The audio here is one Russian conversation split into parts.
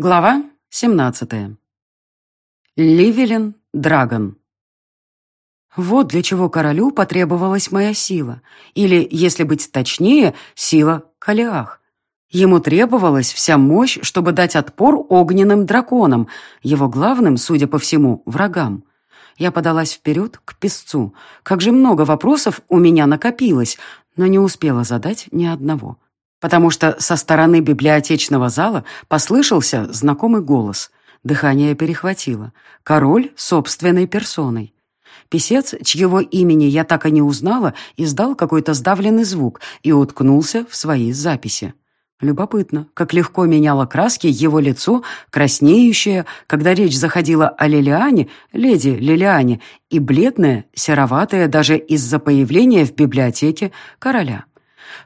Глава 17. Ливелин Драгон. Вот для чего королю потребовалась моя сила, или, если быть точнее, сила Калиах. Ему требовалась вся мощь, чтобы дать отпор огненным драконам, его главным, судя по всему, врагам. Я подалась вперед к песцу. Как же много вопросов у меня накопилось, но не успела задать ни одного потому что со стороны библиотечного зала послышался знакомый голос. Дыхание перехватило. Король собственной персоной. Песец, чьего имени я так и не узнала, издал какой-то сдавленный звук и уткнулся в свои записи. Любопытно, как легко меняло краски его лицо, краснеющее, когда речь заходила о Лилиане, леди Лилиане, и бледное, сероватое даже из-за появления в библиотеке короля.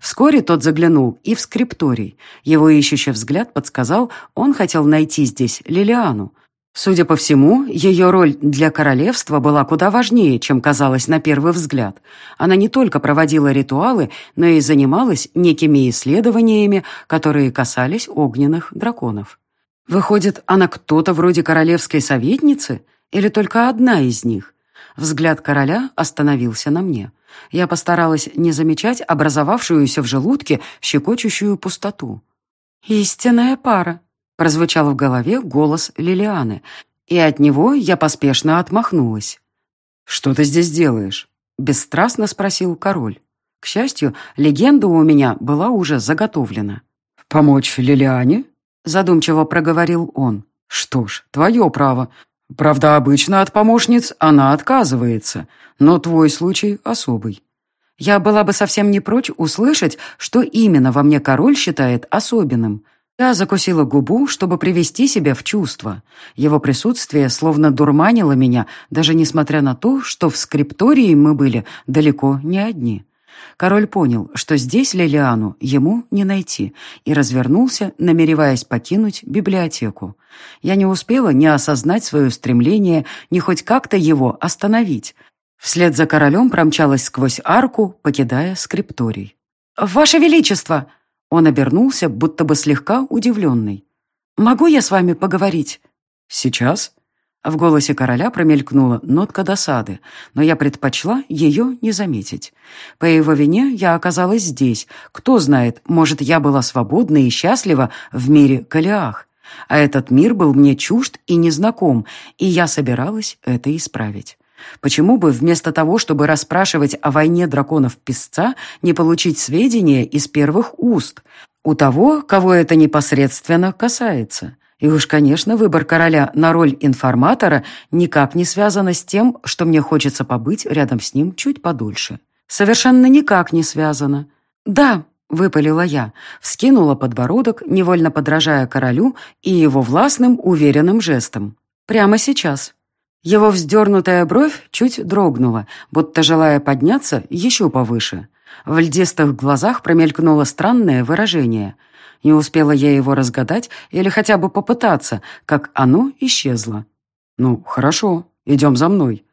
Вскоре тот заглянул и в скрипторий. Его ищущий взгляд подсказал, он хотел найти здесь Лилиану. Судя по всему, ее роль для королевства была куда важнее, чем казалось на первый взгляд. Она не только проводила ритуалы, но и занималась некими исследованиями, которые касались огненных драконов. Выходит, она кто-то вроде королевской советницы? Или только одна из них? Взгляд короля остановился на мне. Я постаралась не замечать образовавшуюся в желудке щекочущую пустоту. «Истинная пара», — прозвучал в голове голос Лилианы, и от него я поспешно отмахнулась. «Что ты здесь делаешь?» — бесстрастно спросил король. К счастью, легенда у меня была уже заготовлена. «Помочь Лилиане?» — задумчиво проговорил он. «Что ж, твое право. Правда, обычно от помощниц она отказывается, но твой случай особый. Я была бы совсем не прочь услышать, что именно во мне король считает особенным. Я закусила губу, чтобы привести себя в чувство. Его присутствие словно дурманило меня, даже несмотря на то, что в скриптории мы были далеко не одни. Король понял, что здесь Лилиану ему не найти, и развернулся, намереваясь покинуть библиотеку. Я не успела ни осознать свое стремление, ни хоть как-то его остановить. Вслед за королем промчалась сквозь арку, покидая скрипторий. «Ваше Величество!» Он обернулся, будто бы слегка удивленный. «Могу я с вами поговорить?» «Сейчас?» В голосе короля промелькнула нотка досады, но я предпочла ее не заметить. По его вине я оказалась здесь. Кто знает, может, я была свободна и счастлива в мире Калиах. А этот мир был мне чужд и незнаком, и я собиралась это исправить. Почему бы вместо того, чтобы расспрашивать о войне драконов-песца, не получить сведения из первых уст? У того, кого это непосредственно касается. И уж, конечно, выбор короля на роль информатора никак не связан с тем, что мне хочется побыть рядом с ним чуть подольше. Совершенно никак не связано. «Да», — выпалила я, вскинула подбородок, невольно подражая королю и его властным, уверенным жестом. «Прямо сейчас». Его вздернутая бровь чуть дрогнула, будто желая подняться еще повыше. В льдистых глазах промелькнуло странное выражение — не успела я его разгадать или хотя бы попытаться, как оно исчезло. «Ну, хорошо, идем за мной».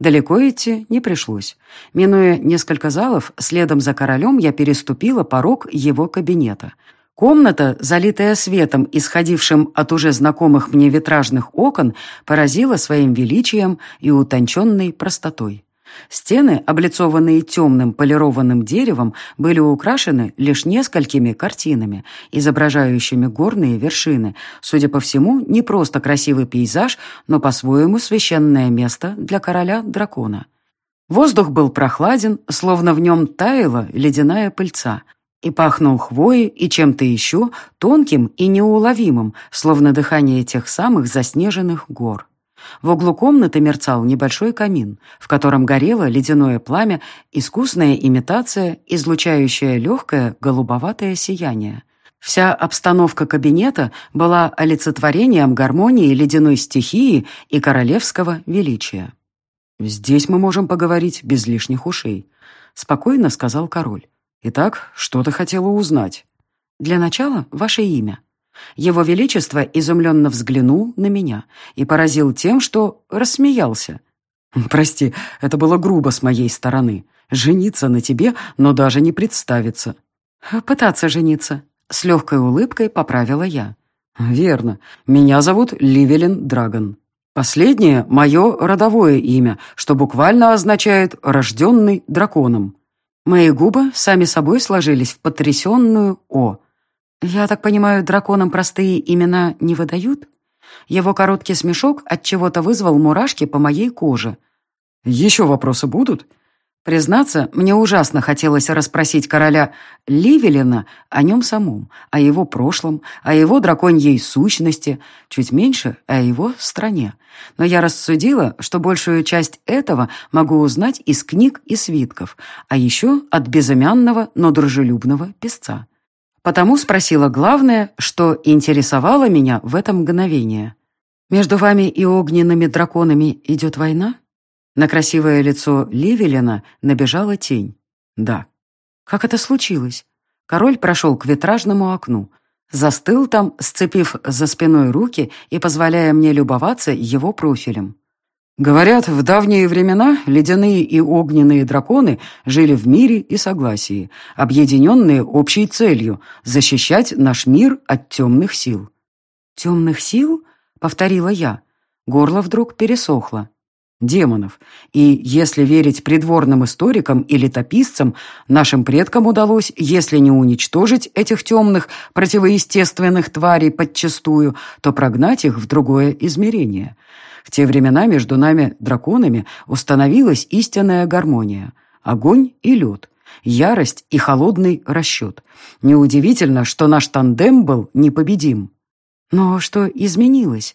Далеко идти не пришлось. Минуя несколько залов, следом за королем я переступила порог его кабинета. Комната, залитая светом, исходившим от уже знакомых мне витражных окон, поразила своим величием и утонченной простотой. Стены, облицованные темным полированным деревом, были украшены лишь несколькими картинами, изображающими горные вершины. Судя по всему, не просто красивый пейзаж, но по-своему священное место для короля-дракона. Воздух был прохладен, словно в нем таяла ледяная пыльца, и пахнул хвоей и чем-то еще тонким и неуловимым, словно дыхание тех самых заснеженных гор. В углу комнаты мерцал небольшой камин, в котором горело ледяное пламя, искусная имитация, излучающая легкое голубоватое сияние. Вся обстановка кабинета была олицетворением гармонии ледяной стихии и королевского величия. «Здесь мы можем поговорить без лишних ушей», — спокойно сказал король. «Итак, что ты хотела узнать?» «Для начала ваше имя». Его Величество изумленно взглянул на меня и поразил тем, что рассмеялся. «Прости, это было грубо с моей стороны. Жениться на тебе, но даже не представиться». «Пытаться жениться», — с легкой улыбкой поправила я. «Верно. Меня зовут Ливелин Драгон. Последнее — мое родовое имя, что буквально означает «рожденный драконом». Мои губы сами собой сложились в потрясенную «О». Я так понимаю, драконам простые имена не выдают? Его короткий смешок от чего то вызвал мурашки по моей коже. «Еще вопросы будут?» Признаться, мне ужасно хотелось расспросить короля Ливелина о нем самом, о его прошлом, о его драконьей сущности, чуть меньше о его стране. Но я рассудила, что большую часть этого могу узнать из книг и свитков, а еще от безымянного, но дружелюбного песца. Потому спросила главное, что интересовало меня в это мгновение. «Между вами и огненными драконами идет война?» На красивое лицо Ливелина набежала тень. «Да». «Как это случилось?» Король прошел к витражному окну. Застыл там, сцепив за спиной руки и позволяя мне любоваться его профилем. Говорят, в давние времена ледяные и огненные драконы жили в мире и согласии, объединенные общей целью — защищать наш мир от темных сил. «Темных сил?» — повторила я. Горло вдруг пересохло. Демонов. И, если верить придворным историкам и летописцам, нашим предкам удалось, если не уничтожить этих темных, противоестественных тварей подчастую, то прогнать их в другое измерение — в те времена между нами, драконами, установилась истинная гармония. Огонь и лед, ярость и холодный расчет. Неудивительно, что наш тандем был непобедим. Но что изменилось?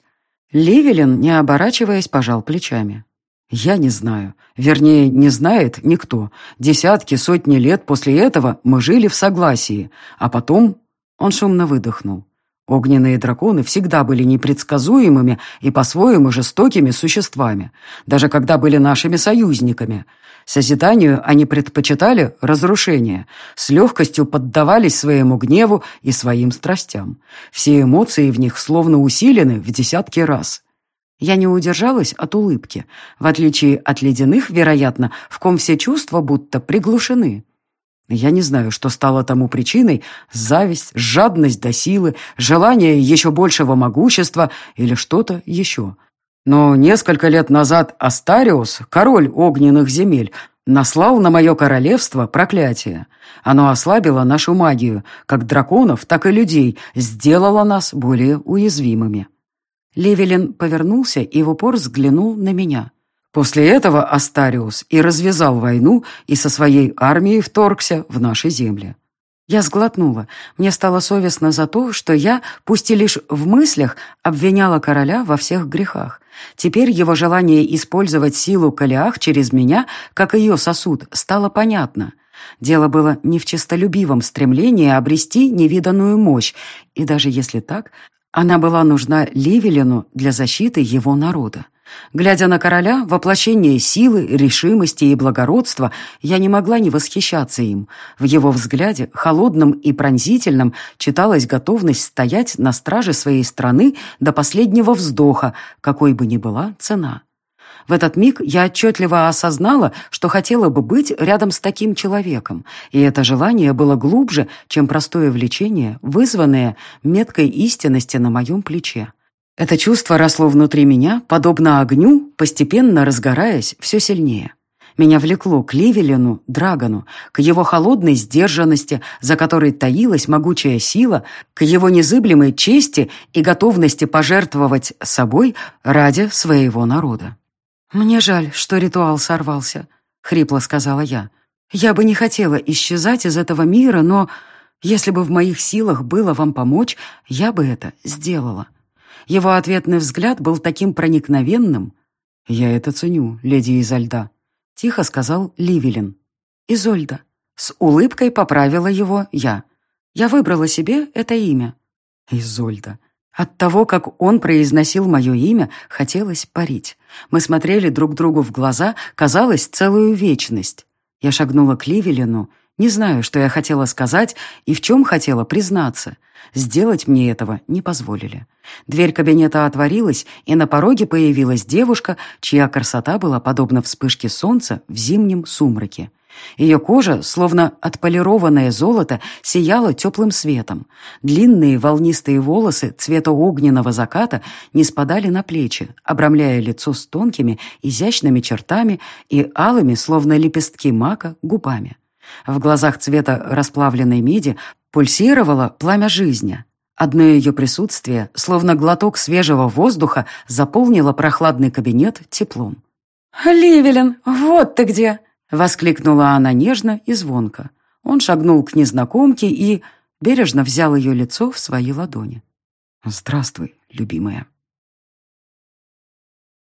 Левелин, не оборачиваясь, пожал плечами. «Я не знаю. Вернее, не знает никто. Десятки, сотни лет после этого мы жили в согласии, а потом...» Он шумно выдохнул. Огненные драконы всегда были непредсказуемыми и по-своему жестокими существами, даже когда были нашими союзниками. Созиданию они предпочитали разрушение, с легкостью поддавались своему гневу и своим страстям. Все эмоции в них словно усилены в десятки раз. Я не удержалась от улыбки. В отличие от ледяных, вероятно, в ком все чувства будто приглушены. Я не знаю, что стало тому причиной – зависть, жадность до силы, желание еще большего могущества или что-то еще. Но несколько лет назад Астариус, король огненных земель, наслал на мое королевство проклятие. Оно ослабило нашу магию, как драконов, так и людей, сделало нас более уязвимыми. Левелин повернулся и в упор взглянул на меня – После этого Астариус и развязал войну и со своей армией вторгся в наши земли. Я сглотнула. Мне стало совестно за то, что я, пусть и лишь в мыслях, обвиняла короля во всех грехах. Теперь его желание использовать силу Калиах через меня, как ее сосуд, стало понятно. Дело было не в честолюбивом стремлении обрести невиданную мощь, и даже если так, она была нужна Ливелину для защиты его народа. Глядя на короля, воплощение силы, решимости и благородства, я не могла не восхищаться им. В его взгляде, холодном и пронзительном, читалась готовность стоять на страже своей страны до последнего вздоха, какой бы ни была цена. В этот миг я отчетливо осознала, что хотела бы быть рядом с таким человеком, и это желание было глубже, чем простое влечение, вызванное меткой истинности на моем плече. Это чувство росло внутри меня, подобно огню, постепенно разгораясь все сильнее. Меня влекло к Ливелину, Драгону, к его холодной сдержанности, за которой таилась могучая сила, к его незыблемой чести и готовности пожертвовать собой ради своего народа. «Мне жаль, что ритуал сорвался», — хрипло сказала я. «Я бы не хотела исчезать из этого мира, но если бы в моих силах было вам помочь, я бы это сделала». Его ответный взгляд был таким проникновенным. «Я это ценю, леди Изольда», — тихо сказал Ливелин. «Изольда». С улыбкой поправила его я. Я выбрала себе это имя. Изольда. От того, как он произносил мое имя, хотелось парить. Мы смотрели друг другу в глаза, казалось, целую вечность. Я шагнула к Ливелину, не знаю, что я хотела сказать и в чем хотела признаться — Сделать мне этого не позволили. Дверь кабинета отворилась, и на пороге появилась девушка, чья красота была подобна вспышке солнца в зимнем сумраке. Ее кожа, словно отполированное золото, сияла теплым светом. Длинные волнистые волосы цвета огненного заката не спадали на плечи, обрамляя лицо с тонкими, изящными чертами и алыми, словно лепестки мака, губами. В глазах цвета расплавленной меди пульсировало пламя жизни. Одно ее присутствие, словно глоток свежего воздуха, заполнило прохладный кабинет теплом. «Ливелин, вот ты где!» — воскликнула она нежно и звонко. Он шагнул к незнакомке и бережно взял ее лицо в свои ладони. «Здравствуй, любимая».